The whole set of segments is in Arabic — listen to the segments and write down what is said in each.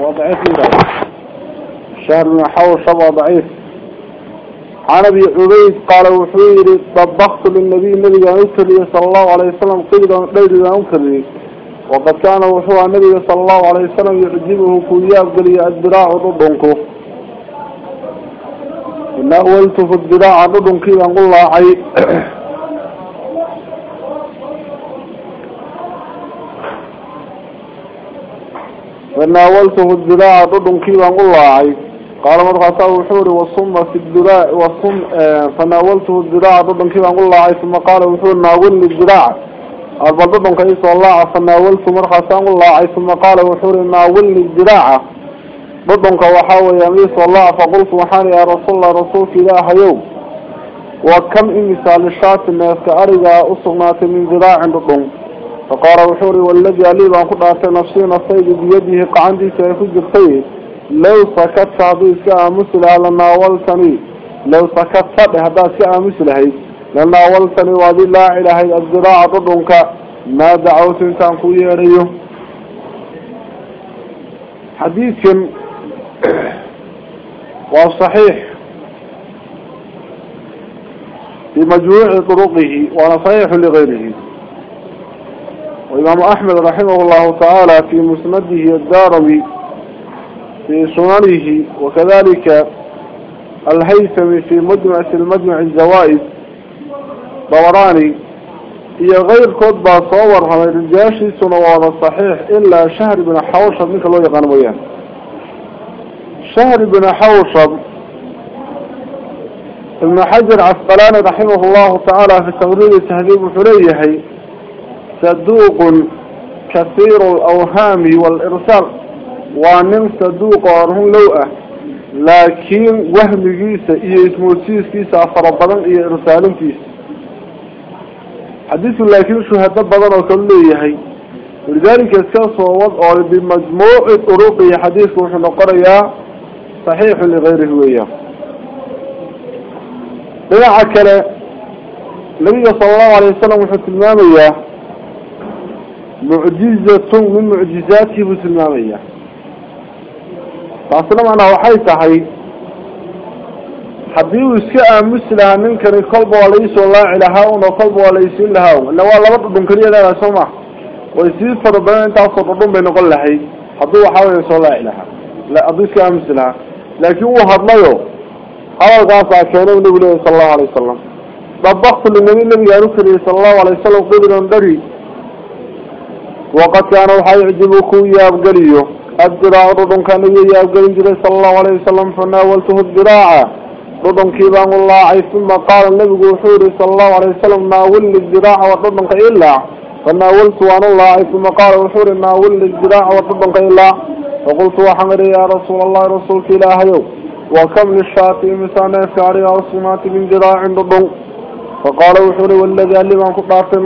وضعيف لله شهر بن حوشب ضعيف. عن أبي عبيد قال وحيري طبخت للنبي النبي أنكري صلى الله عليه وسلم قيدا غير أنكري وقد كان وحوى النبي صلى الله عليه وسلم يعجبه كوياب قلي الدراع ضدنكو إن أولت في الدراع ضدنكي أقول الله عي فناولته الدراع ضدنكي أقول الله عي قال مرغتا وحوري والصم في الدراع والصم آه فناولته الدراع ضدن كيف أقول الله ثم قال وحوري ناولني الدراع. أربع ضدن كيس الله فناولته مرغتا أقول الله ثم قال وحوري ناولني الدراع. ضدن كوحاوي يميس الله فقلت وحاني يا رسول الله رسولك إله يوم. وكم إمثال الشاة الناس كأرجع أصغنات من ذراع ضدن فقال وحوري والذي أليب أن قد نفسي نصيد بيده قعندي سيفج الخير. لو سكت هذا سكا مثل على ناولتني. لو سكت هذا سكا مثل هي. لناولتني وذي لا إله إلا الزراعة ضدنك ما دعوت إنسان كويريه حديث وصحيح. في مجموع طرقه ونصحيح لغيره. وإمام أحمد رحمه الله تعالى في مسنده الدارمي في سننه وكذلك الهيثمي في مجمع المجمع الزوائد دوراني هي غير كتبة صور هذا الرجاشي سنوات الصحيح إلا شهر بن حوشب منك الله يقان وياه شهر بن حوشب ابن حجر عسقلاني رحمه الله تعالى في تغريد تهذيب حلية صدوق كثير الأوهام والإرسال. وانن صدوق ورهم لوءة لكن وهم جيسة إيه اسمه سيس كيسة فربضان إيه إرسال كيس حديث لكن شهداء بدن وكله هي. ولذلك الساس ووضع بمجموع طرق حديث وحن قرية صحيح لغيره وياه بيع كلا النبي صلى الله عليه وسلم وحن المامية mucjizatun min mucjizaatihi buu tilmaamaya taasna macnaa waxay tahay haddii uu iska aamusi lahaa ninkani kolba waa laisoo laaci lahaa un oo kolba waa laysiin lahaa un illa waa laba dhudhun keliya leedahay soo ma. Way sii fara badan intaasoo dhudhun bay noqon lahayd hadduu waxa waya soo laaci lahaa hadduu iska aamusi lahaa. Laakiin wuu hadlayo hadalkaasaa keena u nabigu leeyahy sala allahu alay wasalam dabaktu linabi nabiga anu kariyey sala allahu alay wasalam qibran dari kaana waxaa yucjibu ku yaabgeliyo الذراع رضن كان يجاب جري صلى الله عليه وسلم فناولته الذراع. رضن كيبان الله ثم قال النبي حوري صلى الله عليه وسلم ناول الذراع ورضن إلا فناولت عن الله ثم قال حوري ناول الذراع ورضن إلا فقلت وحمد يا رسول الله رسولك يوم وكم للشاطئ مسانا يفعل عصمات من ذراع رضن. فقال وحوري والذي ألم أن قطعت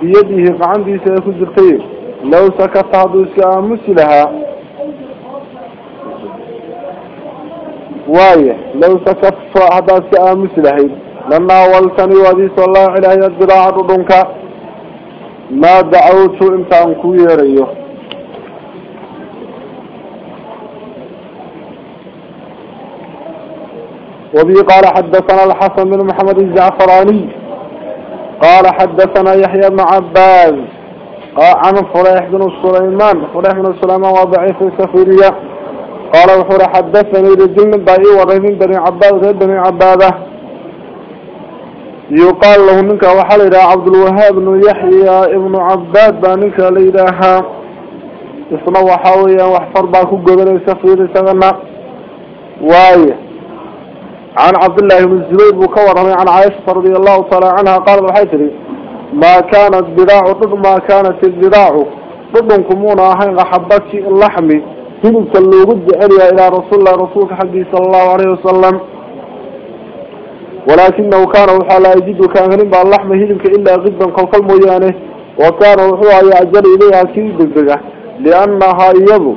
بيده فعندي سيكون جرتين لو سكت هذا سامس لها وايه لو سكت هذا سامس لها لما ولتني وذي صلى الله عليه الدراع ضدنك ما دعوت انت انكو يريه وبي قال حدثنا الحسن بن محمد الزعفراني. قال حدثنا يحيى بن عباس عن فريح بن سليمان. فريح بن سليمان وضعيف السفيرية قال وحور حدثني رجل من ضعي ورهين بني عباد غير بني عبادة. يقال له منك وحل إلى عبد الوهاب بن يحيى ابن عباد بانك ليلها. يصنع وحاوية واحفر باكو قبل السفير سغنى وايه عن عبد الله بن الزبير بكور عن عائشة رضي الله تعالى عنها قال الحيثري ما كانت ذراع ضد ما كانت الذراع ضد كمونا هين حبتي اللحم هلك اللوجد أريا إلى رسول الله رسولك حقي صلى الله عليه وسلم. ولكنه كان وحا لا يجد كأن هنبع اللحم هلك إلا غدا قلقل مويانه وكان وحا يأجل إليها كي دقدقة لأنها يبو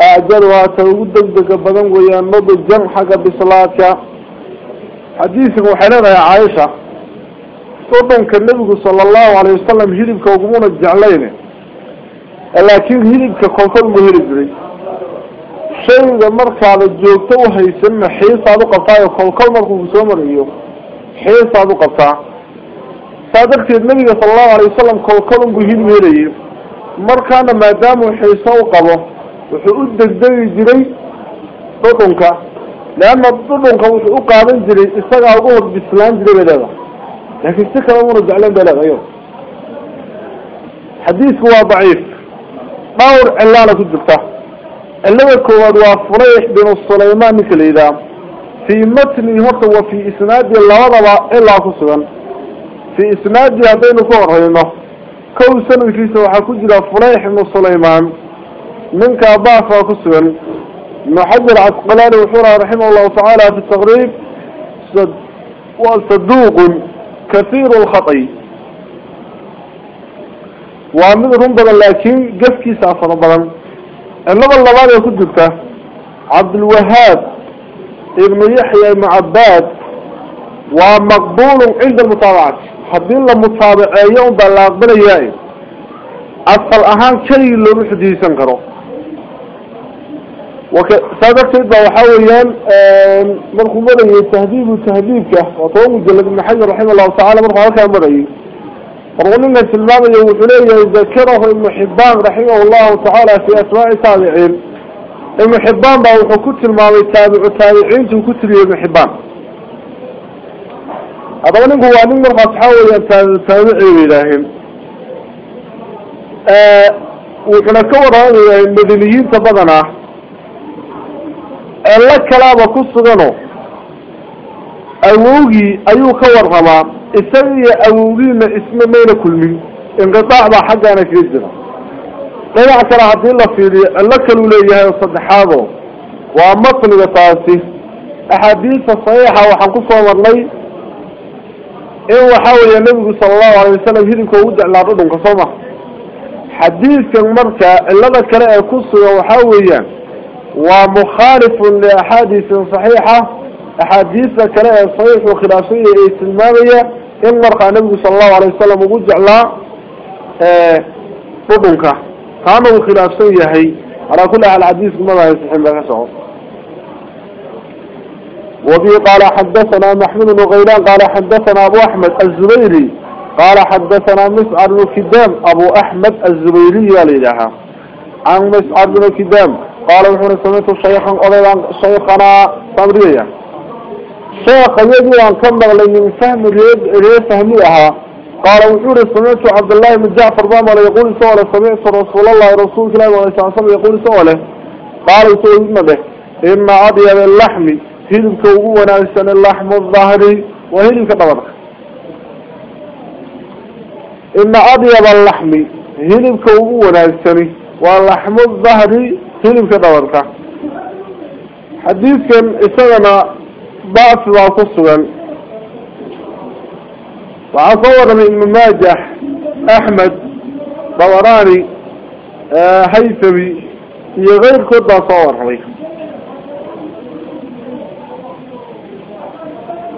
أجلها توجد دقدقة بدن ويان نضج جمع حق بصلاتك حديثك وحلنا يا عائشة صدنك النبي صلى الله عليه وسلم هلبك وقمونا الجعلين لكن لي shayga markaada joogto u haysanna xiisaad u qabtaayo kolkol markuu kusoo marayo xiisaad u qabtaa saa darteed nabiga sala allahu alay wasalam kolkol unbuu hilib helayay markaana maadaamuu xiiso u qabo wuxuu u degdegi jiray dhudhunka leanna dhudhunka wuxuu u qaadan jiray isagaa ugu hor bislaan jiray bay leedahay laakiin si kale una jecleen bay leedahay xadiisku waa daciif dhawr cilaana ku jirta cilada koowaad waa fulayx binu sulaymaan ninka la yidhaha fii matni horta wa fii isnaadi labadaba cilaa ku sugan fii isnaadi haddaynu ku horeyno kow sanadkiisa ما حذر عسقلان وحورة رحمه الله تعالى في التغريب صد وصدوق كثير الخطي وعمل رمضان لكن قف كيسا فرمضان النظر اللبان يخدرك عبد الوهاب ابن يحيى المعباد ومقبول عند المطابعات حدين للمطابع يوم بلاغ بلا ياي أصل أهان كي اللي روح دي وكذلك وحا ويان مركو مدري تهذيب وتهذيب وطوم جلد حجر رحمه الله تعالى مركو هكا رغم أن لنا يوم يوحليه يذكره المحبان رحمه الله تعالى في أسماء تابعين المحبان باوحو كتر ما يتابع تابعين وكتر المحبان هذا ولن هو أن مركو تحاولي أن تابعين وكذلك وراني المدنيين تبضناه iyo awowgiina isma mayna kulmin inqitaac baa xaggaana kaga jira dhinac kale haddii la fiiriyo cillo kaluu leeyahay oo saddexaado waa matniga taasi axaadiista saxiixa waxaan ku soo marnay in waxa weeye nebigu sala allahu alay wasalam hilibka ugu jeclaa dhudhunka soo ma xadiidkan marka cillada kale ee ku sugan waxaa weeyaan ومخالف لأحاديث صحيحة أحاديث كلاية صحيح وخلافية إيسلمانية إن مرقى النبي صلى الله عليه وسلم وجع الله آه، فضنك. قاموا خلافية هي. على كل أهل الحديث ماذا يسلحين بك سعر وبي قال حدثنا محمد وغيران قال حدثنا أبو أحمد الزبيري قال حدثنا مسعر الكدام أبو أحمد الزبيري يا ليلها. عن مسعر الكدام قال وحنا سمعت شيخا أولا شيخنا صبرية شيخ يدي عن كم من فهم ريد فهميها. قال وحنا سمعت عبد الله بن جعفر ضامر يقول سؤال سمعت رسول الله رسول الله عليه وسلم يقول سؤاله؟ قال سؤال به إن أبيض اللحم wanaagsan laxmu dahri waa hilibka dhabarka ina adyaba laxmi hilibka ugu wanaagsani waa laxmu dahri سلم كدورك حديث حديثاً استغنى بعض العصص وعصور من المماجح أحمد بوراني آه، هيثمي هي غير كده صور حبيب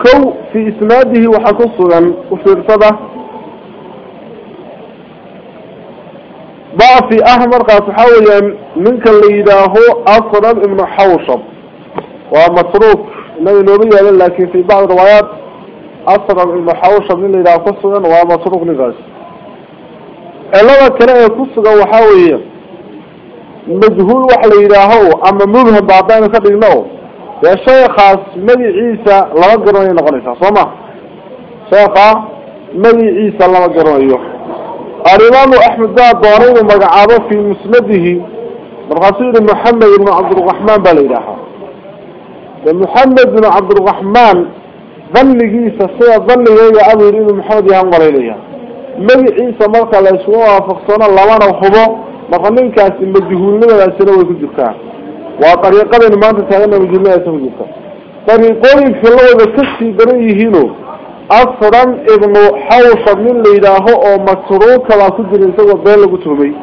كو في إسناده وحصصه وفي إرتبه. ضعفي أحمر قاس حاول منك اللي هو أصرم ابن حوشب. ومطروف نبي نوري لكن في بعض الروايات أصرم ابن حوشب من اللي يداه قصرا ومطروف نغاز اللغة كان يقصر وحاول مجهول وحل يداهو أما مبهم بعضان خبر نو يا شيخ خاص ملي عيسى لا قرن ينقلش صمه شيخ ملي عيسى لا قرن يوح garanayo noqonaysaa soo ma sheeka magiciisa lama garanayo alimaamu axmed baa doonay inuu magacaabo fii musnadihi markaasuu yihi moxamed ibnu cabdiraxmaan baa la yidhaahaa de moxamed ibnu cabdiraxmaan danigiisa sida danigeyga abu yidhi inuu maxamed yahan malaynaya magiciisa marka la isugu waafaqsano lamana hubo marka ninkaasi majhuulnimadaasina way ku أصلا ابن حوص من ليداه أو متروك لا سجل انتظر بيلا قتومي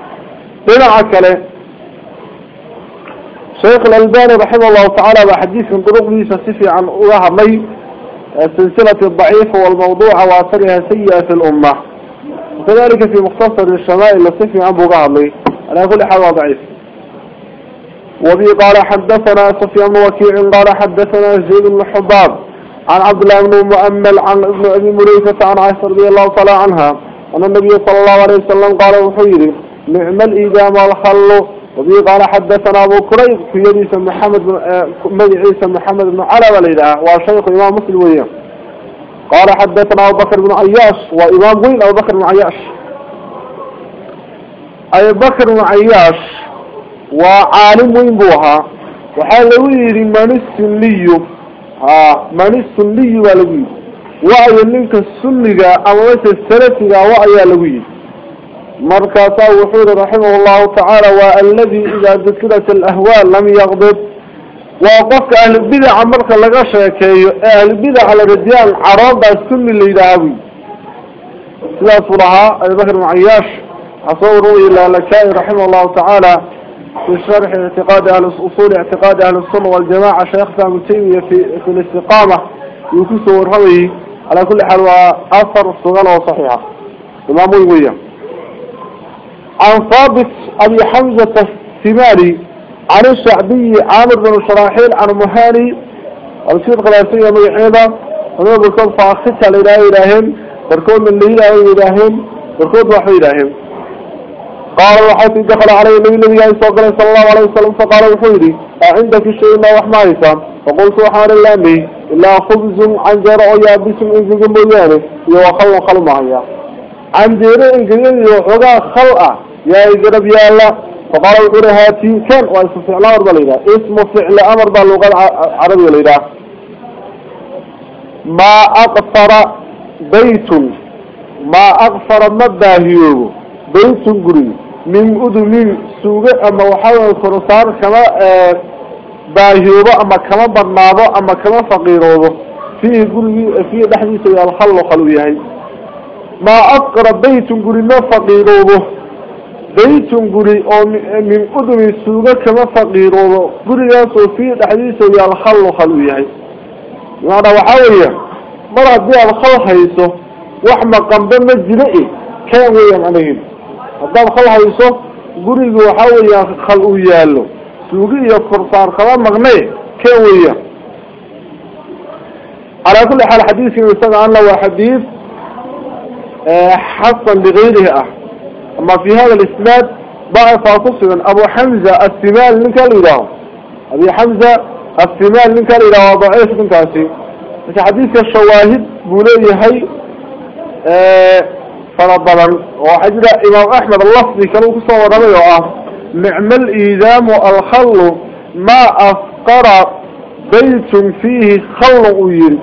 بنا عكالي شيخ الألباني رحمه الله تعالى بحديث من طرق ليس سفي عن أولاها مي السلسلة الضعيفة والموضوع وأثرها سيئة في الأمة. وكذلك في مختصر الشمائل لسفي عن بغامي أنا أقول لحظة ضعيف وبي قال حدثنا سفي عن وكيع قال حدثنا زيد المحباب عن عبد الله بن مؤمل عن ابن أبي مليكة عن عائشة رضي الله تعالى عنها أن النبي صلى الله عليه وسلم قال وحيري نعم الإيدام والخل. وبي قال حدثنا أبو كريب في يديس محمد بن مدي عيسى محمد بن على وليلة وشيخ إمام مسلم وياه قال حدثنا أبو بكر بن عياش وإمام وين؟ أبو بكر بن عياش. أبو بكر بن عياش وعالم وين بوها؟ وحال ويري من السني ها من السني ولوي وعي منك السني أما مثل السلفي وعي لوي مركاتا وحور رحمه الله تعالى والذي إذا ذكرت الأهوال لم يغضب. وقفك أهل البدع مركا لغا كي أهل البدع على رديان عرض السني اللي يدعوي سلاس فرها أبي بكر معياش. أصوروا إلى لكائي رحمه الله تعالى. في شرح اعتقاد أهل أصول اعتقاد أهل السنة والجماعة شيخ ابن تيمية في, في الاستقامة يكسو ورهوي على كل حال وأثر الصغالة وصحيحة. إمام ويوية عن ثابت أبي حمزة الثماري عن الشعبي عامر بن شراحيل عن مهاني الشيخ الغلاسية ميحيدا ومن بكون فاختها لإله إلهين بركون من لإله إلهين بركون وحي qaala waxaa ti dakala caleyhi nabi nabigaa soo galay sala allahu alayh wasalam faqaala wuxuu yidhi acindaki shay-inaa wax ma haysaan faqultu waxaana laamiyey ilaa khubzun canjeero oo yaabisun ingega mooyaane iyo waa khalon khal mahaya canjeero ingegadiyo xoogaa khal ah yaa igarab yaalla faqaala wuxuu yihi haatii kan waa ismu ficl amar baa la yidhaha ismu ficli amar baa luuqada carabiga la yidhaha maa aqfara baytun maa aqfara ma baahiyoobo baytun gurigi بيت قري من سوغة أما وحاول الفرصان كما باهيوبة أما كما برنابة أما كما فقيروبة. فيه قري فيه دحديث الخل خلويهي ما أقرب بيت قري ما فقيروبة. بيت قري من أدمين سوغة كما فقيروبة. قري ياسو فيه دحديث الخل خلويهي يعني. وحاول مرة دي الخل حيثو وحما قنبا مجرئي كان ويا عليهم. هذا خلها يسوع قريب وحول يا خل وياله سوقي يا صار خلا مغني كوي على كل حال حديث يسوع عنا وحديث حقا لغيره أح أما في هذا الإسناد ضعف قصة أبو حمزة الثمال من كاليراه أبي حمزة الثمال من كاليراه ضعيف من كاسي حديث الشواهد بوليه هاي فربضا وحجر إمام أحمد اللفظي كانوا كسوا ورمي نعم الإيدام الخل ما أفقر بيت فيه خل أويل.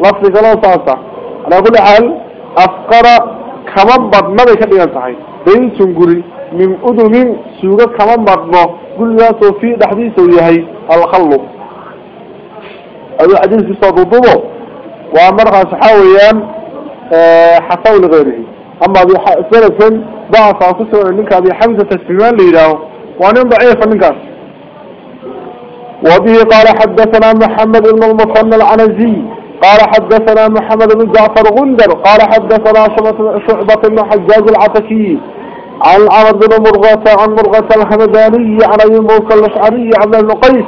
لفظي كانوا صاصة على كل حال أفقر كمان بض ماذا كان ينصحي بيت قري من أدم سوغة كمان بض قل ياسو في دحديث ويهي الخل. هذا حديث في صدوده ومرغى صحاويا حصول غيره أما أبي سلفا ضعف أنفسه منك أبي حمزة السمان ليلة. وأنا ضعيف منك وبه قال حدثنا محمد بن المصنى العنزي. قال حدثنا محمد بن جعفر غندر. قال حدثنا شعبة بن حجاج العتكي. عن عمر بن مرغة عن مرغة الحمداني عن أبي موسى الأشعري عن ابن قيس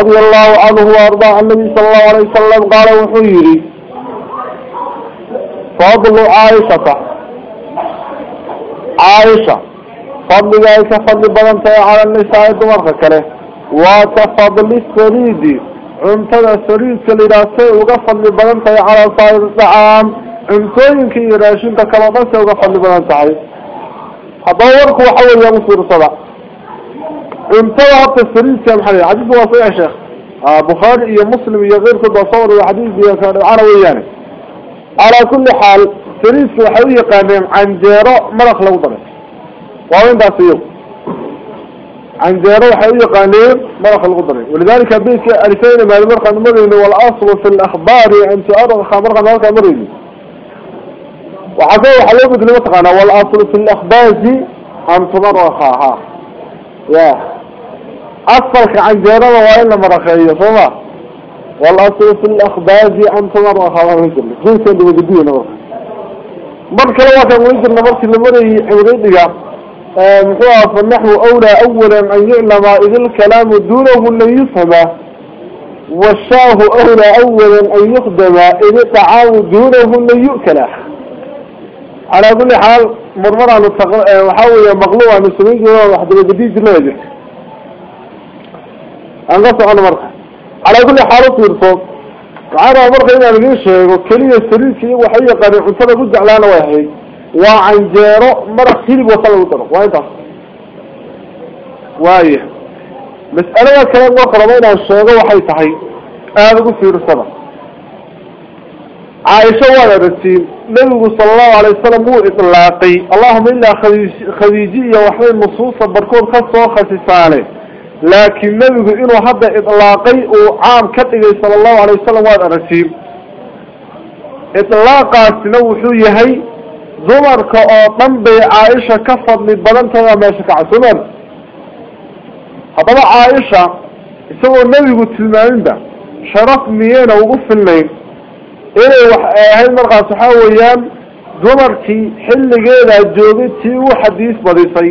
رضي الله عنه وأرضاه النبي صلى الله عليه وسلم قال وحيري. فضل عائشة. عائشة فضل عائشة فضل بدنتها على النساء دمرك كله. وكفضل السريد عمتنا السريد كالإراسي وقفضل بدنتها على صائر الطعام عمتين كي راشين تكالبس وقفضل بدنتها هدورك وحول مصير صلاة. عمتنا حتى السريد حديث حديث وصيح شيخ. بخاري يا مسلم يا غير كده صور وحديث يا عربي يعني على كل حال سريس وحوية قادم عن جيرو مرخ لو ضرب. وين ده سيو عن جيرو وحوية قادم مرخ لو ضرب. ولذلك بيك ألفين ما المرخ المرين والأصل في الأخبار أن تأرخ مرخ مرخ مرين. وعزوه حلو بدل متقنا والأصل في الأخبار أن تمرخها. يا. أصلك عن جيرو وإن مرخية صمع والأصل في الأخباز أن تمر ويجر جنسا دي وجدية نمر. مرك لو كان ويجر نمرك لمري عوريدك محوها فالنحو أولى أولا أن يعلم إذ الكلام دونه لن يفهم. والشاه أولى أولا أن يخدم إذ الطعام دونه لن يؤكل. على كل حال مرمرة وحاول مغلوبة من سنين جوا واحدة جديد لوجه أنقص على مرة. على كل حال ترصد وعلى مرة إذا نقول وكلية سريكي وحية قريب انتبه قد على واحد وعن جيرو مرة خيلب وصل وطرق وين تصل وايه مسألة كلام وقربين عن الشيء وحي تحي هذا قلت في رسالة. عائشة وأنا رسيل نبي صلى الله عليه وسلم مو إطلاقي. اللهم إلا خديجية وحي مصوصة بركون لكن نبي إنه هذا إطلاقي وعام كتغي صلى الله عليه وسلم وأنا رسيل إطلاقا سنوحو يهي dumarka oo dhan bay caaisha ka fadli badantaha meesha ka casuman haddaba caaisha isagoo nebigu tilmaaminba sharaf miyeyna ugu filnayn inay wax ahayd markaas waxaa weeyaan dumarkii xilligeedaa joogay tii u xadiis badisay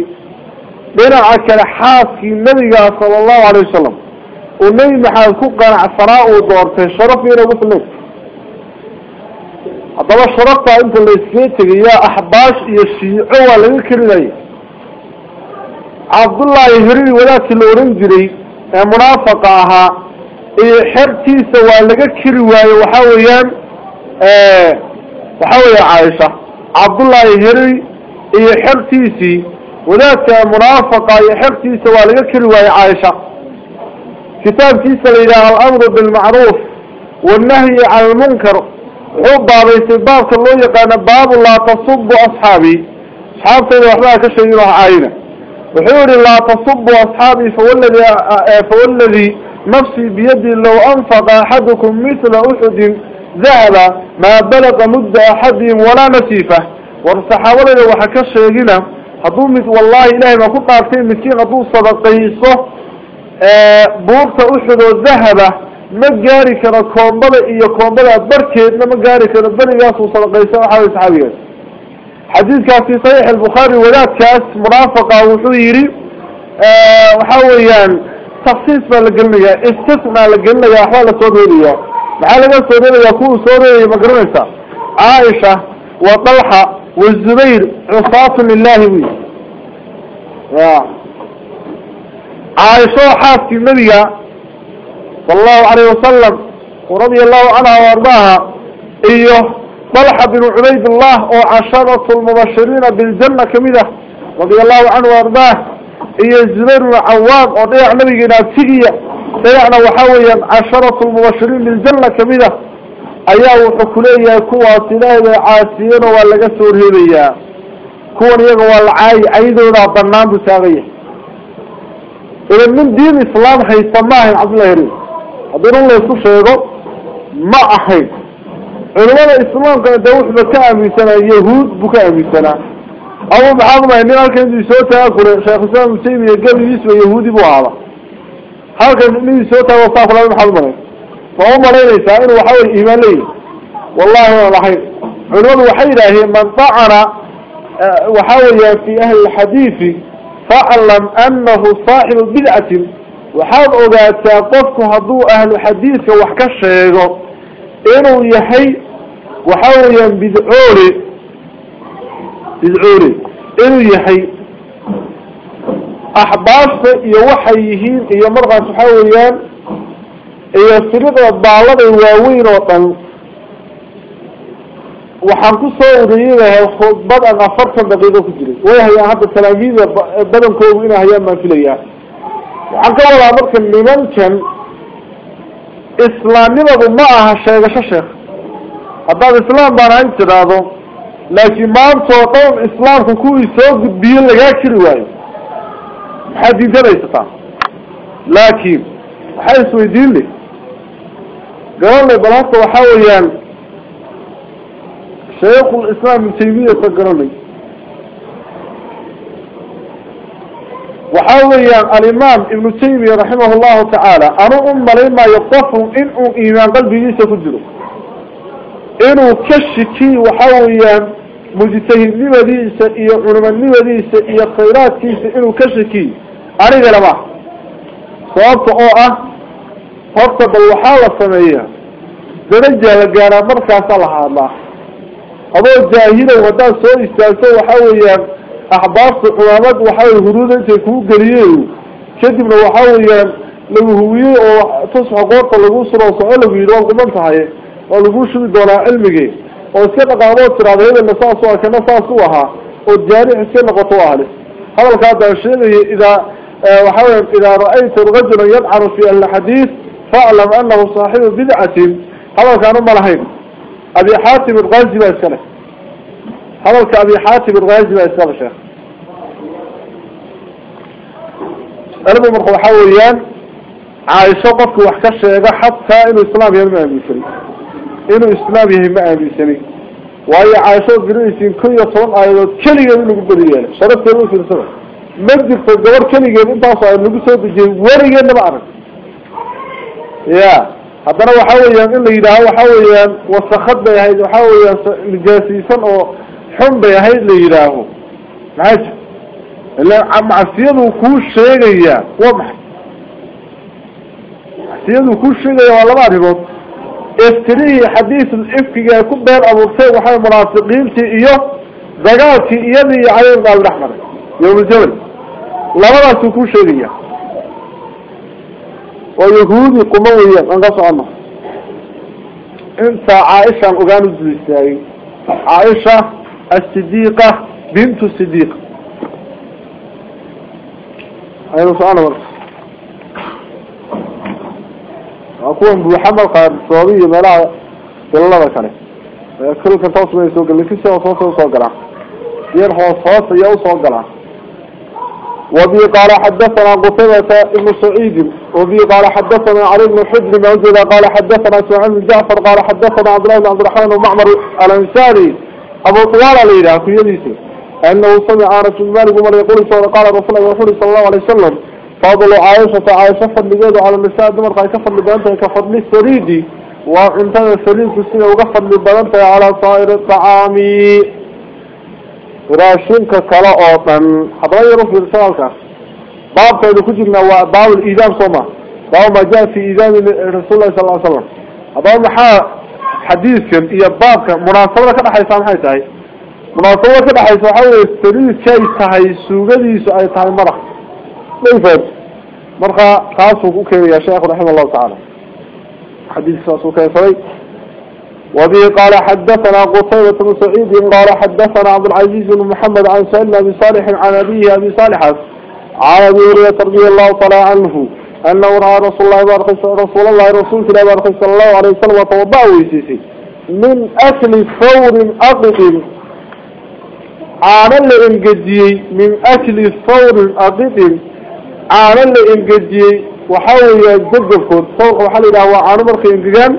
uu nebi maxamed ku qanacsanaa uu doortay sharaf miyeyna ugu filnayn haddaba sharaftaa inta la iskaga tegayaa axbaash iyo shiico waa laga kelinaya cabdullaahi heriri wadaadkii la odhan jiray ee munaafaqa ahaa iyo xertiisa waa laga keri waaye waxa weeyaan waxa weeya caaisha cabdullaahi heriri iyo xertiisii هناك مرافقة يحق تيسا والغا كرواي عائشة. كتاب تيسا إلى الأمر بالمعروف والنهي عن المنكر. حبا ريس الباب كله يقان باب لا تصب أصحابي. أصحابي وحبا كشير عائنا وحور الله تصب أصحابي فوالذي, فوالذي نفسي بيدي لو أنفق أحدكم مثل أحد ذهب ما بلغ مد أحدهم ولا نسيفة. وارتحولنا وحكا الشيخنا هذو والله إلهي ما كنت عارفين مسكين هذو صدقيصة بورت أحد الذهب ما جاري كانت كومبلا إيه كومبلا بركي ما جاري كانت بني ياسو صدقيصة وحاوي صحابيات حديث كان في صحيح البخاري ولا كاس مرافقة وحويري وحاوي يعني تخصيص ما لقلنا يا استثناء لقلنا يا أحوال السودانية معالجة السودانية يكون سوري مقرنسة عائشة وطلحة cusaatun lilahi wy ya caaisha oo xaaskii nebiga صلى الله عليه وسلم ورضي الله عنها وأرضاها إيه طلحة بن عبيد الله وعشرة المبشرين بالجنة كمدة رضي الله عنه وأرضاه. إيه الزبير بن عوام وضيع نبينا تيجي ضيعنا وحاويا عشرة المبشرين بالجنة كمدة اياه وحكوليا كوا سلاهي عاسيين ولا قسور هيبيا كوا يقوى العاي عيدونا بنام بساغيه إذا من دين إسلام حيثماه عبد الله يريد haddii run laysku sheego ma ahayn culimada islaamkana dee wuxuba ka aaminsanaa yahuud buu ka aaminsanaa maxaa umahay nin halkan intuu soo taaga kule sheekh islaam ibnu taymiya gebigiisba yahuudi buu ahaaba halkan inuu soo taago saa kula maxaad umalay فهو مرينا يسائل وحاول إيمانيه والله الرحيم علوه الوحيدة هي من طعن آه، وحاول في أهل الحديث فأعلم أنه صاحب بدعة. وحاول أبقى تأقفك هدو أهل الحديث وحكى الشيخ إنه يحي وحاول ينبدعوني بدعوني إنه يحي أحباس يوحيهين يمرغى سبحانه وليان iyo sirida baaladay waaweyn oo dhan waxaan ku soo uriyinahay khudbad aan afartan daqiiqo ku jiray way hayaan hadda talaamiida badankoodu inay hayaan baan filayaa waxaan ka wadaa marka nimankan islaamnimadu ma aha sheegasho sheekh haddaad islaam baan ahan tidhaahdo laakiin maantoo dhan islaamka kuwii soo gudbiye lagaa keri waayo maxaad diintanaysataa laakiin waxaa isweydiin le قال لي بلاحظة وحاولي يعني. شيخ الإسلام التيمية تقرني وحاولي يعني الإمام ابن التيمية رحمه الله تعالى أنا أم لما يطفهم إن أم إيمان قلبي يستفجره إنه كشكي وحاولي يعني مجتهي لمديسة إيا علم لمديسة إيا خيرات كيسة إنه كشكي. أريد لما. صوابت أوعه horta bal waxaa la sameeyaa darajaa la gaaraa markaasaa la hadlaa adoo jaahilow haddaad soo istaagto waxa weeyaan axbaabta cumaamad waxawey huruuda intay kuu geliyeen kadibna waxa weeyaan lagu huwiyey oo tusxa qoorta lagu suro soco lagu yidhi waad quban tahay oo lagu shubi doonaa cilmigii oo iska dhaqaamood tiraada hebelna saas u kana saas u ahaa oo jaarix iska noqoto ahli hadalka haddaan sheegaya idaa waxa weya idaa ra-ayta rajulan yadcanu fi ahli xadiid faclam anahu saaxibu bidcatin hadalkaan uma lahayn abi xaatim irkaazi baa iska leh hadalka abi xaatim irkaazi baa iska le sheekh cilmi marka waxa weeyaan caaisho qofku wax ka sheega xataa inuu islaam yahay ma aaminsanin inuu islaam yahay ma aaminsanin waayo caaisho garanaysiin kun iyo toban aayadood keligeed in lagu beri yeelay ya haddana waxa weeyaan in la yidhaaho waxa weeyaan wasakad bay ahayd waxa weeyaan nijaasiisan oo xun bay ahayd la yidhaaho maxaa jir ila macsiyaduu kuu sheegayaa waa maxay macsiyaduu kuu sheegaya waa laba arrimood iftirihii xadiisul ifkiga ay ku been abuurtay waxay munaafiqiintii iyo dagaalkii iyadii iyo caliil qaal dhex maray yowmljabal labadaasuu kuu sheegaya ويهودي قموية انقص عنه انت عائشة اغاني الزلسائي عائشة الصديقة بنت الصديق اينا سعانا برس اكون بحمل قاعد الصوابية ملاعة بالله بكاري كل كنت اصمي سوق اللي كسي وصوصي وصوصي وصوصي وصوصي وصوصي وصوصي وبي قال حدثنا قتيبة بن سعيد وبي قال حدثنا علي بن حجر موجود قال حدثنا سعيد بن جعفر قال حدثنا عبد الله بن عبد الرحمن ومعمر الأنساري أبو طوال ليلة في يديسه أنه سمع رسول مالك عمر يقول قال رسول الله صلى الله عليه وسلم فضل عائشة عائشة فضل على النساء دمر قال كفضل بأنتها كفضل السريدي السريد في السنة وكفضل بأنتها على صائر الطعام. Yaro fiirsa halkaas baabkaynu ku jirnaa waa baab liidaam soo ma baab ma jaa fi iidaami rasuul lahi sal l slam haddaba maxaa xadiidkan iyo baabka munaasabada ka dhexaysa maxay tahay munaasabada ka dhexaysa waxa weye saliidkay tahay suugadiisu ay tahay madax mayfad marka taasuu ku keenaya sheekhu raxima allahu tacaala xadiidka saasuu keensaday وبه قال حدثنا قتيبة بن سعيد قال حدثنا عبد العزيز بن محمد عن سيدنا أبي صالح عن أبيه أبي صالح عن أبي هريرة رضي الله تعالى عنه أنه رأى رسول الله رسول الله رسول الله صلى الله عليه وسلم وتوضأ ويسيسي من أكل ثور أقط عانا لإنجدي من أكل ثور أقط عانا لإنجدي وحاول يجدد ثور وحاول إله وعانا مرخي إنجدان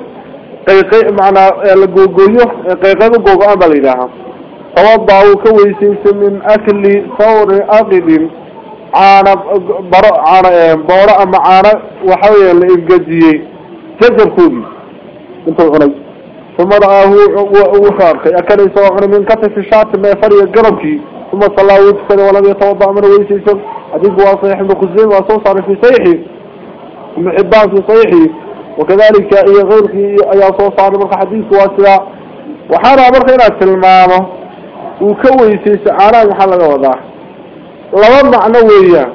qayqay macnaa la googooyo qayqada googo-aan baa la yidhaahaa tawada uu ka weysaysa min akli sawri aqidin caana baro caana booro ama caano waxa weya la ingejiyey jajarkoodii intuu cunay uma ra-aahu wuxuu arkay akala isagoo cunay min katifi shaati neefariya garabkii uma sallaa wuu tukaday walam yatawada mana weysaysan xadiidku waa saxiix ibnu وكذلك إيه غيرك أي صوصار مرك حديث واسع وحانا مرك إنا تلمامه وكوي سيسعانا محل وضع لما معنى ويا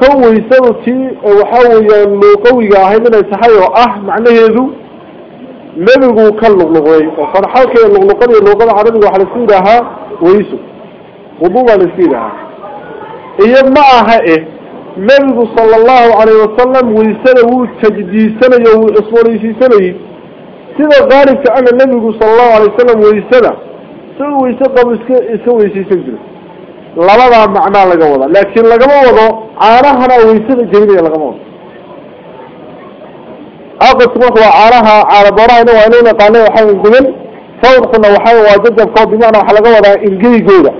كوي سبتي وحاوي اللوقوي هيدنا يسحيو أه معنى هذو نبغو كاللغلغوي. وفرحاك اللغلغوي اللغة عربي وحلسيدها ويسو. وضوء لسيدها. إيه معها إيه؟ النبي صلى الله عليه وسلم ويسلو تجديسنا يو اسوري سيسلي سيدا غارك أن النبي صلى الله عليه وسلم ويسلا سو ويسقى بسك يسوي سيسلي لا لا معنى لقوضة لكن لقوضة عارها لا ويسلا جميلة لقوضة أقص مخوة عارها على براينا وعنينا قانا وحاين قبل. فورقنا وحاين واجدنا بقوض بمعنى حلقوضة إلقي قوضة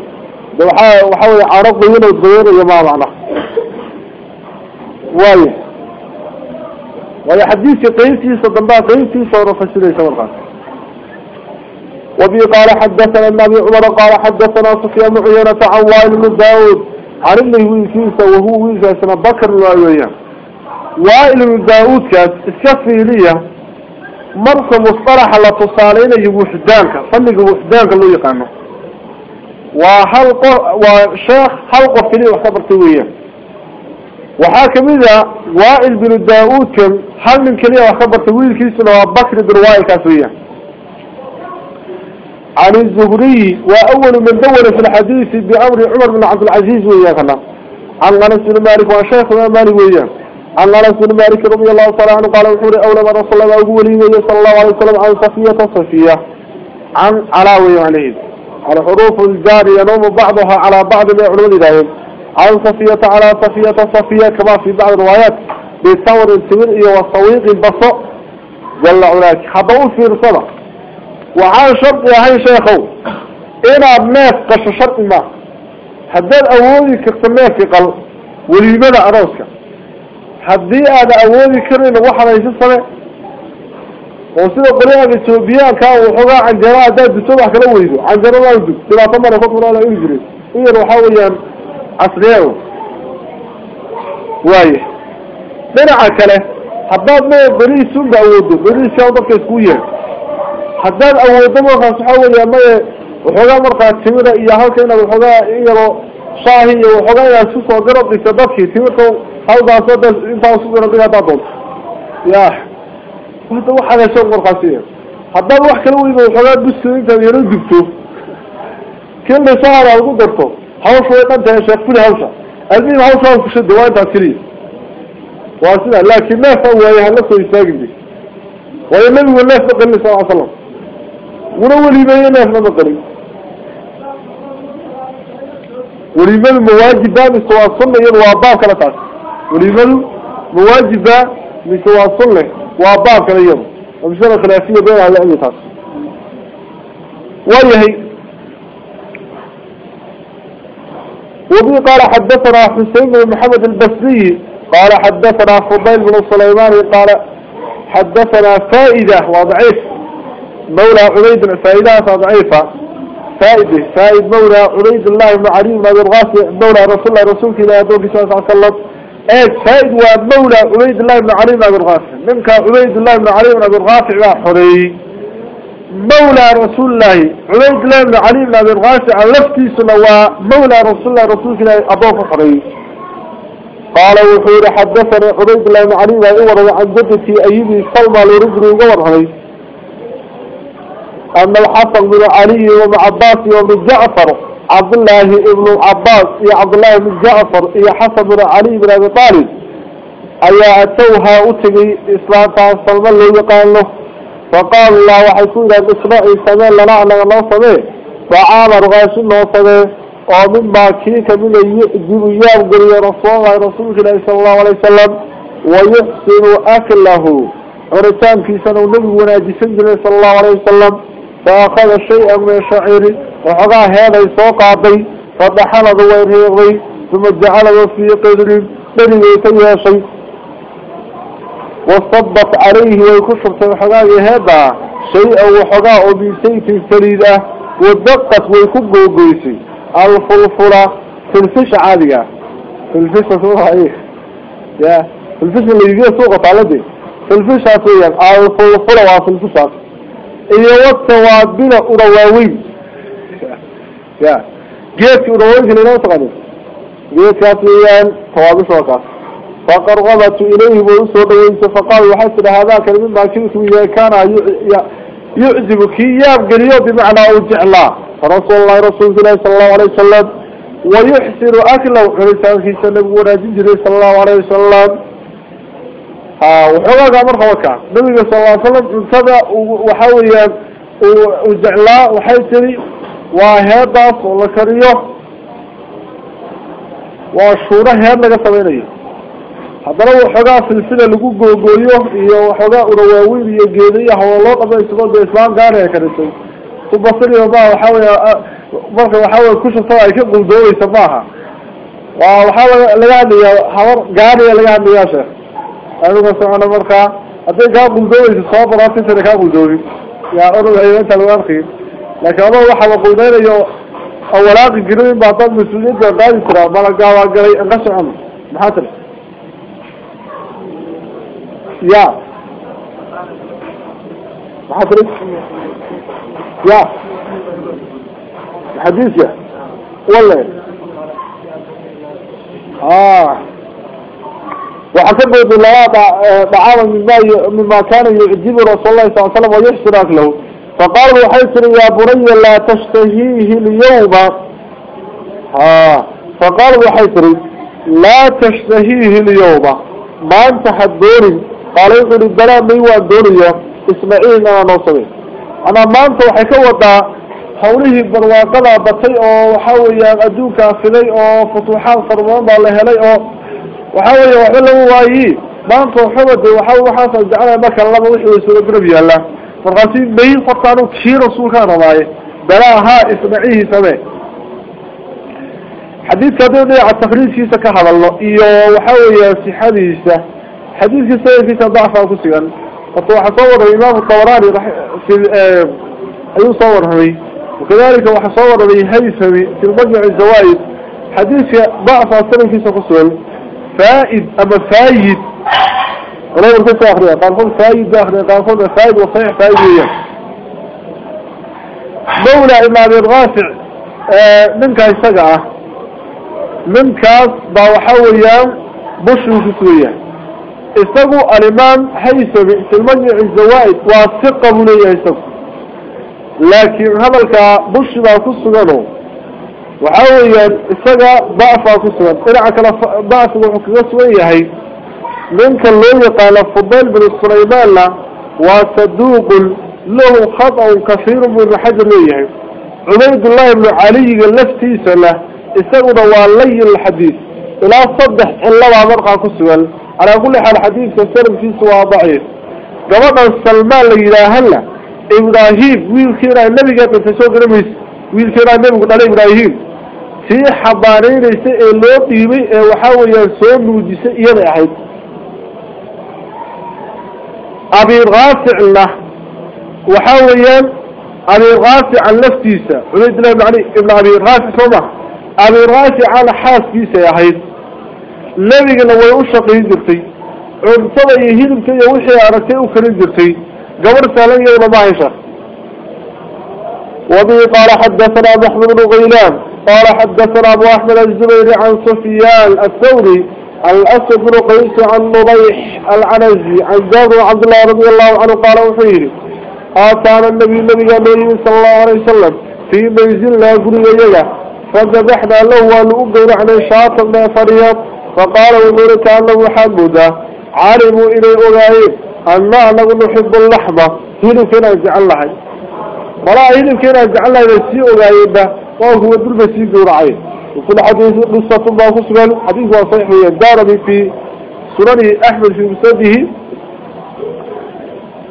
وحاين عرق بينا وضيير يمامعنا وايه وهي حديث قيمتي صدنبا قيمتي صورة فسيري سورقا وبي قال حدثنا النبي عمر قال حدثنا سفيان بن عيينة عن وائل بن داود عن ابن ويسيس وهو ويسيس بكر الوائل وائل بن داود كاس اسكفي ليه مركة مصطلح لا تصالين يوحدانك فنق وحدانك اللي يقانه وحلقه وشيخ حلقه في ليه وحكبر تويه وحاكم إذا وائل بن داود كم هل من كلية وحكبر تويه كيسنا وبكر بن وائل كاسوية. عن الزهري وأول من دول في الحديث بأمر عمر بن عبد العزيز وياكنا عن أنس بن مالك وشيخ مالك وياه. عن أنس بن مالك رضي الله تعالى عنه قال وحوري أولى من رسول الله أولي صلى الله عليه وسلم عن صفية صفية. عن علاوي عليه. على حروف الجار ينوم بعضها على بعض من علوم دائم. على صفية على صفية صفية كما في بعض الروايات بيتصور التمر إيوه وصويق البصاء ولا علاج حبوس في رسالة. وعلى شرط هاي شيء خو إنا بماس قش شرط ما. هذا أولي كتمه في قل وليبلا أراسك هذي هذا أولي كره الواحد يصير صلاة وصل قريه بتوبيا كان وحرا عن جرادات بتوبه كلامه يدو. عن جرادات بتوبه تمر فطر على إنجليز إيه روحه dadka isku yeer haddaad awooddo markaas waxaa weeyaa maye waxoogaa markaa timida iyo halka inaad waxoogaa in yaro shaahi iyo waxoogaa inaad isku soo garab dhigto dadkii timirka halkaasoo da intaa isku garab dhig haddaad doonto ya hadda waxaad hesho markaasi haddaad wax kala weydo waxoogaa buska intaad yaro dugto kila shahaad aad ku darto hawsha way dhan tahay sheekh fuli hawsha almihim hawshaas kushada waa intaas keliya waa sida laakiin neefa waaye hala soo istaagin waayo nabigu neef ma qalin sal l slam una weliimeeye neefna ma qalin weliimadu mawaajiba mise waa sunna iyadu waa baab kale taas weliimadu mawaajiba mise waa sunne waa baab kale iyadu waa masala khilaafiya been ahlicilmi taas waayahay وبي قال حدثنا حسين بن محمد البصري قال حدثنا فضيل بن سليمان قال حدثنا فائدة وضعيف مولى عبيد فائدة ضعيفة فائدة فائد مولى عبيد الله بن علي بن الغاسي مولى رسول الله رسولك إلى أدوك صلى الله عليه وسلم. إيه فائد ومولى عبيد الله بن علي بن الغاسي منك عبيد الله بن علي بن الغاسي لا حري. مولى رسول الله. عبيد الله بن علي بن أبي الغاسي عن لفتي سنوى مولى رسول الله رسولك إلى أدوك حري قال وحور حدثنا عبيد الله بن علي بن أبي عن جدتي أيدي سلمى لرجل وقور عليه أن الحسن بن علي وابن عباس وابن جعفر عبد الله ابن عباس يا عبد الله بن جعفر يا حسن بن علي بن أبي طالب. أي أتوها أتقي إسلام صلى الله يقال له. فقال الله وحيكون أن إسرائي سمين لنا على الله سمين فعامر غاش الله سمين ومما كيك من يجب يابقر يا رسول الله رسول الله صلى الله عليه وسلم ويحسن أكله. عرسان في سنة النبي وناجي سنجل صلى الله عليه وسلم. فأخذ شيئا من الشعير وحقا هذا يسوق عضي فضحل ضوين هيغضي ثم جعله في قدر بني يتيها شيء وصبت عليه ويكشف حقا هذا شيئا وحقا بسيف فريدة ودقت ويكب وقيسي الفلفلة عالية. في الفش سوقها إيه يا. في الفش اللي يجي سوقه طالبي. في الفش هاتويا الفلفلة وفي الفش. هاتويا iyo watawaabila urawaaweyn ya geedki urawaaweynka inoo taqanin geedkaas weeyaan tawaabisha waa kaas faqarqabatu ilayhi way usoo dhaweysay faqaal waxay tidhi haadaakani mimaa kiiku yahay kaana yucjibu kii yaabgeliyo bimacnaa uu jeclaa rasuul allahi rasuulka ilahi sala allahu alayh wasalam wayuxsinu aklahu cunitaankiisa nabigu wanaajin jiray sala allahu alayh wasalam وحوغا مرخا وكا نبي صلى الله عليه وسلم انتبع وحاويا وجعلا وحيتري وهذا صلى كريو وشورة هذا لغا سميني haddana waxoogaa silsila lagu googooyo iyo waxoogaa urawaaweyn iyo geediya hawaloo qaba isagoo de islaam gaaraya karisay subasiriyo ma waxa wey marka waxa wey kushasada ay ka quldoobaysa maaha waa waxaa laga hadlayaa habar gaariya laga hadlayaa sheekh aniga socona markaa hadday kaa quldoobaysa soo baraati sana kaa quldoobin yaa orod inta lagu arki laakiin adoo waxa waqoyneynayo oo walaaqi gelin baa dad mas-uuliyadda qaadi jiraa malagaa waa galay an ka socon maxaa tiri يا. حضرتك يا. الحديث يا. والله. آه. وحسبه بالله تعاون مما مما كان يعجب رسول الله صلى الله عليه وسلم له. فقال له وحيث يا بني لا تشتهيه اليوم. آه. فقال وحيث لا تشتهيه اليوم. ما انت حدوري doonin qaala wuxu uhi balaa may waan doonaya ismaaciil inaa noo samey manaa maanta waxay ka wadaa hawlihii barwaaqada batay oo waxa weeyaan adduunkaa fiday oo futuuxaad farbadan baa la helay oo waxa weya waxba laga waayi maanta waxaba de waa waxaasa jeclaya marka laba wixii soo garab yaala markaasi may horta anu kii rasuulkaan rabaaye balaa haa حديث يسير في تضعف أوسيا فطوح صور الإمام الطوراني رح في آه، أي أيوه صور هني وكذلك وح صور لي حديث في المجمع الزوائد. حديث ضعف أوسيا في سقسول فائد أما فائد لا يرتفع أخره قال فون فائد أخره قال فون فائد وصحيح فائد ويان مولى إمام الرافع آه، من كان سجعه من كان ضعف أوسيا بشر سقسوليه استغوا الإمام حيث تلمني الزوائد واثق من يستغوا لكن هذا الكا بشرى كسرانه وعويا استغى ضعفا كسران إلعك ضعف المكسرس ويهي منك اللي قال فضيل بن سليمان لا وصدوق له خطأ كثير من الحجر ليهي عبيد الله بن علي اللفتيس له استغوا دوالي الحديث إلا صدح إلا وعمرها كسران على كل حال حديث السلم في سواضعه قبضا السلمان ليلا هلا إبراهيم ويل ويلكرا النبي قد تشوق رميس. ويلكرا النبي قد قال إبراهيم. في حبارين رسي اللو طيبي إيه، وحاول ينسون نوجس إيان أحد أبي الغاسع الله. وحاول ين أبي الغاسع النفسي سا وليد الله معني إبن أبي الغاسع صمع أبي الغاسع على حاس بيسا يا حيث nebigana way u shaqayn jirtay cuntada iyo hilibka iyo wixii aragtay u karin iyaduna ma haysha وبه قال حدثنا محمد بن غيلان. قال حدثنا أبو أحمد الزبيري عن سفيان الثوري. الأسد بن قيس عن نضيح العنزي. عن جابر عبد الله رضي الله عنه قال وحيري آتانا النبي النبي صلى الله عليه وسلم في منزل لا يجا فذبحنا له ولأقل عن شاطئ ما فريض فقال ومن كأنه حمدا علموا إلي أغايب أننا نحب اللحمة هنا كنا جعل لحي ولا هنا كنا جعل لحي سيء أغايبه وهو درب سيء قرعي وكل حديث قصة الله سبحانه. حديث صحيح الدارمي في سنن أحمد في مسنده.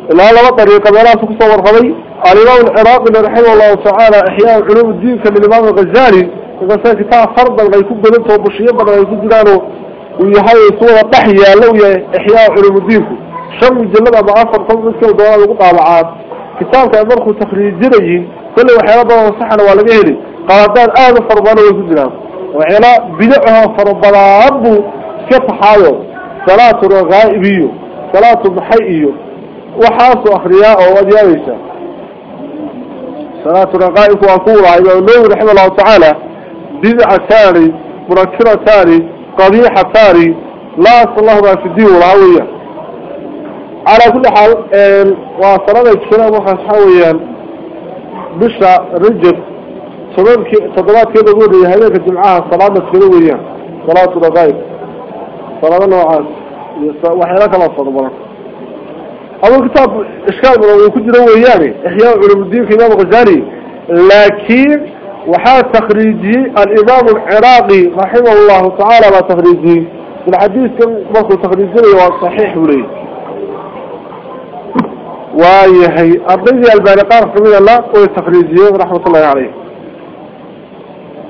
لا لا طريقة ولا تصور خلي الإمام العراقي رحمه الله تعالى إحياء علوم الدين كان الإمام الغزالي. إذا كتاب فرضا غيكون بلنته وبشيئا بل غيكون جلانه ويهاي صورة تحيا لو إحياء علوم الدين شم الجلد أبو عفر طلب كل دوال وقطع العاد كتاب كان تخريج جري كل وحيانا بابا صحنا ولا جهلي قرادان آذى فربانا جلانه وحيانا بدعها فربانا أبو كفحايو صلاة رغائبيو صلاة محيئيو وحاسو أخرياء ووديانيسا صلاة رقائق وأقول عيبا النبي رحمه الله تعالى بدعة ثاني منكرة ثاني قبيحة ثاني لا أصل الله ما في الدين والعوية على كل حال وصلاة الكلام وحسحويا بشرى رجل. صدرات كده قول هذاك الجمعة صلاة الكلوية صلاة رقائق صلاة نوعات وحيالك الله صدر أول كتاب إشكال من يكون وياني إحياء علوم الدين في إمام غزالي. لكن وحا تخريجي الإمام العراقي رحمه الله تعالى ما تخريجي. الحديث كان تخريجي صحيح ولي. ويهي أرضي البارقان رحمه الله ويتخريجي رحمة الله عليه.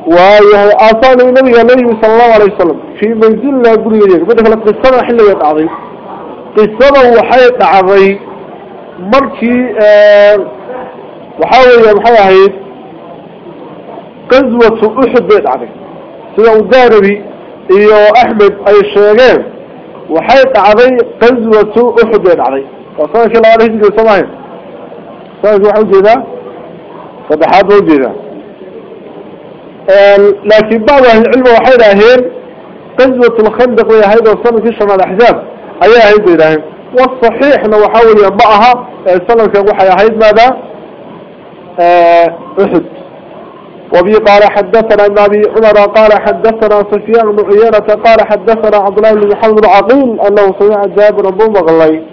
ويهي آثان النبي النبي صلى الله عليه وسلم في منزل لا يقول لي بدك القصة حلة يتعظيم qisada waxay dhacday markii وحاول قزوة أحد بيت عليك سيدا الداربي إيو أحمد أي الشيغان وحيت علي قزوة أحد بيت عليك وصلنا كلا عليه جيد سمعين صلنا واحد جيدا فدحات وجيدا لكن بعض العلم وحيد أهل قزوة الخندق وهي هيدا وصلنا في شمال الأحزاب. أيها هيد إلهي والصحيح أنه حاول ينبعها سلم كان وحي هيد ماذا؟ أحد. وبي قال حدثنا ابن أبي عمر قال حدثنا سفيان بن عيينة قال حدثنا عبد الله بن محمد بن عقيل أنه سمع جابر بن مغلي.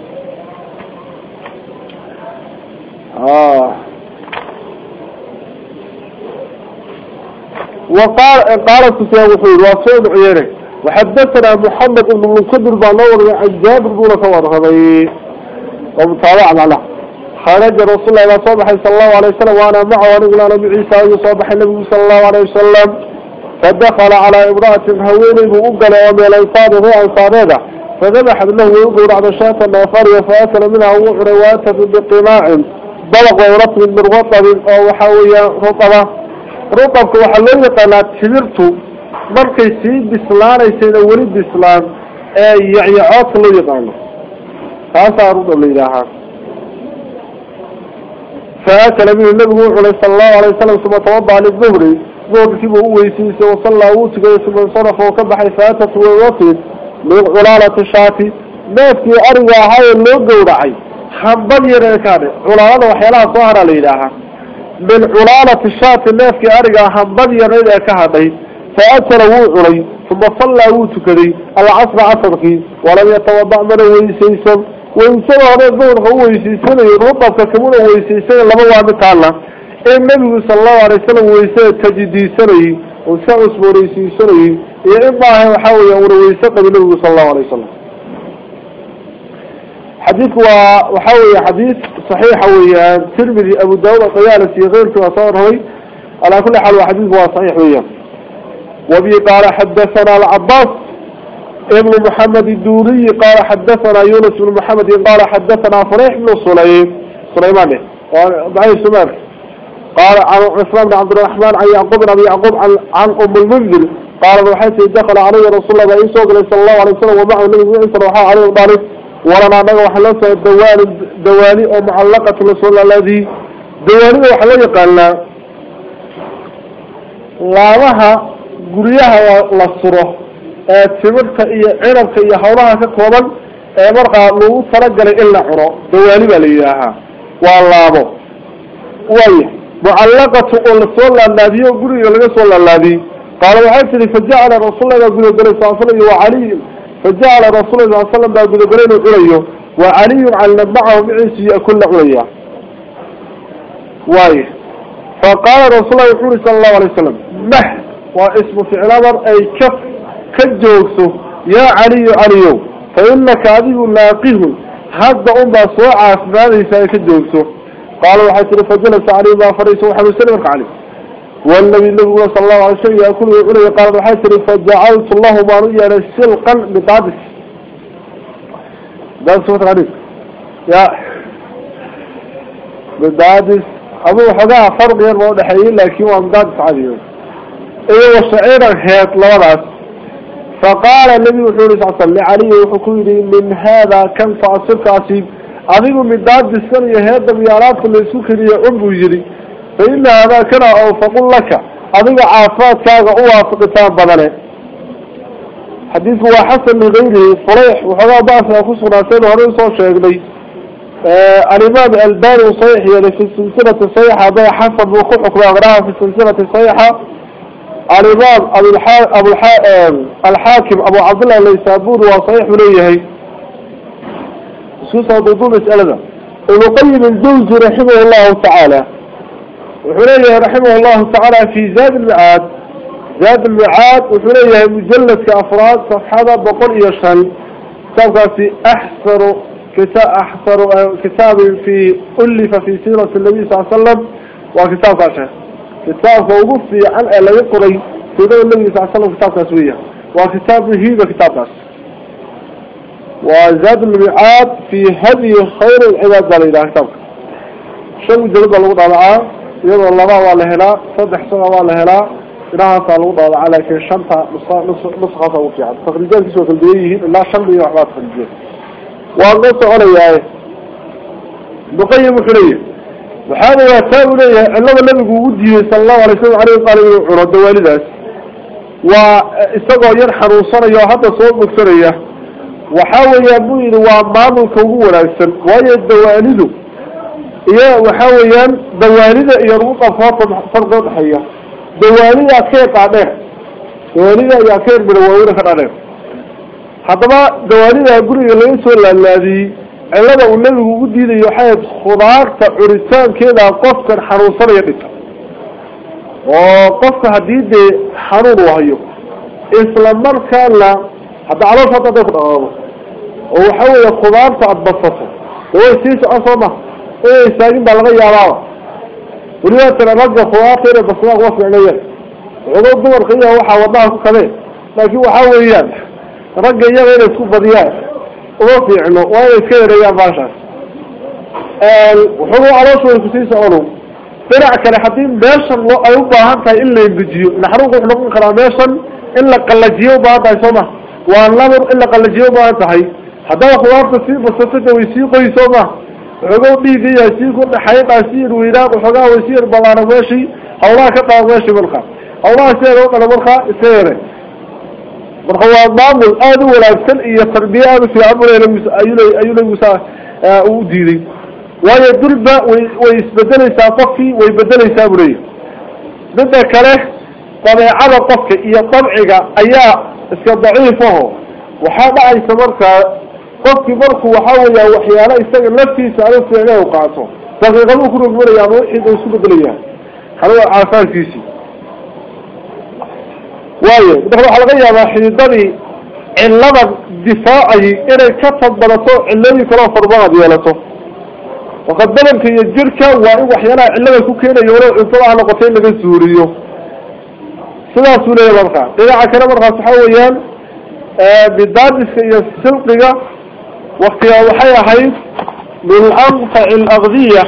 آه. وقال قال سفيان وحيد وصول عيينة. وحدثنا محمد بن المنكدر بانور عن جابر بن ثوار هذا ومتابعنا له. خرج رسول الله صبح صلى الله عليه وسلم وأنا معه ونقول أنا بعيسى يصبح النبي صلى الله عليه وسلم فدخل على امرأة هويني بأقل ومن الانصار هو انصاريده فذبح له ويقول على شاة النافر فأكل منها وعروات بقناع. بلغ ورطب من رطب أو حاوية رطبة. رطبك وحلوية قناة شبرته markay sii bislaanaysayna weli bislaan ee yacyacoodka loo yaqaano taasaa rudab la yidhaahaa faakala minhu nabigu u cunay sala allahu alay wasalam suma tawadaca liduhri فأكل منه النبي صلى الله عليه وسلم ثم توضع للظهر. ظهر كيبه هو يسيس وصلى وطقه ثم صرف وكبح فأتت ووطد من علالة الشافي. نفسي أرغى هاي اللوغة ودعي. حمبان يريكاني علالة وحيالة ظهر ليلها. من علالة الشافي نفسي أرغى حمبان يريكاني فأتره علي. ثم صلى وطقه العصر عصرك ولم يتوضع منه يسيسه ويسيسم هذا الظهر هو ويسيسم ربك كمون ويسيسم لما وعد تعالى. النبي صلى الله عليه وسلم ويسيسم تجدي سنه وسعس وريسي سنه يا إما يحاول يأمر ويسيسم النبي صلى الله عليه وسلم. حديث وحاول حديث صحيح ويا ترمذي أبو داود طيالسي غير وصار هوي. على كل حال حديث هو صحيح وياه وبي قال حدثنا العباس ابن محمد الدوري قال حدثنا يونس بن محمد قال حدثنا فريح بن سليم. سليمان. بعي سمان قال عن عثمان بن عبد الرحمن عن يعقوب بن أبي يعقوب عن, أم المنذر. قال ابن حيث دخل علي رسول الله صلى الله عليه وسلم ومعه النبي صلى الله عليه وسلم ولنا نغى وحلسة الدوالي دوالي أو معلقة رسول الله. الذي دوالي وحلسة قال لا. لها guryaha la suro ee timirta iyo cinabka iyo hawlaha ka kooban ee markaa lagu talagalay in la cuno dawaali baa la yidhaahaa waa laabo waya mucallaqatu oo lasoo laalaadiyo o guriga laga soo laalaadiyey qaala waxay tihi fajacala rasuulla baa gudagalay sal slam iyo wacaliyu fajacala rasulla sal slam baa gudagalay inuu cunayo wa caliyun calina macahu maciisu yakul la cunaya waaya faqaala rasulla wuxu uri sala allahu alay wasalam mah واسم فعل أمر اي كف كجوكسو يا علي علي فإنك هذه لاقيه هذا أمبا سوء عافمان يساي كجوكسو قالوا حتى فجلس علي ما فريسه وحمد سلم عليه والنبي النبي صلى الله عليه وسلم يأكل ويقول قال حتى فجعلت الله ماريا للسلقا بقادس ده سوء عليك يا بقادس أبو حقا فرق يرمى ودحيين لكن هو مقادس عليهم إيه وشعيرا هيت لوضعت فقال النبي صلى الله عليه وسلم علي وحكوري من هذا كان فأصرك أسيب أذيب من داد السنة هذا بيارات اللي سكري أبو يجري فإن هذا كان أو فقل لك. أذيب عافات كاغا أوافقتان بدنه حديث هو حسن من غيره فريح وحضا ضعف أخصنا سيده هرين صور شيخني آه الإمام الباني صحيح يعني في السلسلة الصحيحة هذا حسب وقوحك بأغراها في السلسلة الصحيحة. الإمام أبو, الحا... أبو الحا... الحاكم أبو عبد الله الليسابور وصحيح منيه خصوصا ضدو مسألة. ابن الجوزي رحمه الله تعالى. وحنيه رحمه الله تعالى في زاد المعاد. زاد المعاد وحنيه مجلد كأفراد صفحة بقول يشهل. تبقى في أحسر كتاب أحسر كتاب في ألف في سيرة النبي صلى الله عليه وسلم. وكتاب عشان كتاب وغصي عن ألا يقري كذا النبي صلى الله عليه وسلم كتاب تسوية وكتاب هيدا كتاب تس وزاد المعاد في هدي خير العباد على إله كتاب شو جلد الوضع على آه يضع الله على هلا صدح صلى الله على هلا إله صلى الله على آه لكن شمتا نسخة وفيعة تخرجان كسوة البيئيه لا شمت يوحبات خرجان وقلت على إياه بقيم خليه waataa uu leeyahay cillada nabigu ugu diiday sala allahu alay slam aleyh qaala inuu cuno dawaanidaas waa isagoo yar xanuunsanaya oo hadda soo bogsanaya waxaa weeyaan buu yidhi waa maamulka ugu wanaagsan waayo dawaanidu iyo waxa weeyaan dawaanida iyo lagu qafoota farqi udhaxeeya dawaanida ka yar dhaadheer dawaanida cillada uu nabigu ugu diidayo waxay khudaarta curitaankeeda qofkan xanuunsanaya dhinta oo qofka haddii dee xanuun uu hayo isla markaana hadda caloosha hadda haday ku dhaqaaqdo oo waxa weeye khudaarta aada badsato de way sii socon soo ma inay istaagin baa laga yaabaaba weliba tana ragga khudaarta inay badsadaan kuma ficnayeen cudo dumarka iya waxaa wadnaha ku kabeen laakin waxa weeyaan ragga iyaga inay isku badiyaan haddii meeshan loo ay u baahan tahay in la engejiyo naxruunka wuxuu noqon karaa meeshan in la qalajiyo ubaahan tahay soo ma waa lamar in la qalajiyo ubaahan tahay haddaba khudaarta sii basato de way sii qoy soo ma waxooga dhiigaya sii ku dhaxaydhaa si yar weynaan waxoogaa way sii yar balaana meeshii hawlaha ka dhaba meeshii marka hawlaha sideeda u dhana marka iska yare ayuu ayuu nabigu saa u diiday waayo dulba way way isbedeleysaa qofkii way bedeleysaa bu leeyahy midda kale dabeecada qofka iyo dabciga ayaa iska daciif aho waxaa dhacaysa markaa qofkii markuu waxa weeya waxyaalo isaga laftiisa anu fiicne u qaato daqiiqaduu ku rogmanaya ama wixii bay isku bedelayaa hada caafaankiisii laga yaabaa xididadii cilladan difaacayay inay ka tadbadato cilladii kaleo farbaad yeelato waqad badanka iyo jirka waa in waxyaalaha cillada ku keenayo walow cuntada ha noqoto in laga suuriyo sidaasuu leeyahy markaa dhinaca kale markaas waxa weeyaan bidaadiska iyo silqiga waktigaa waxay ahayd min anfaci alaqdiya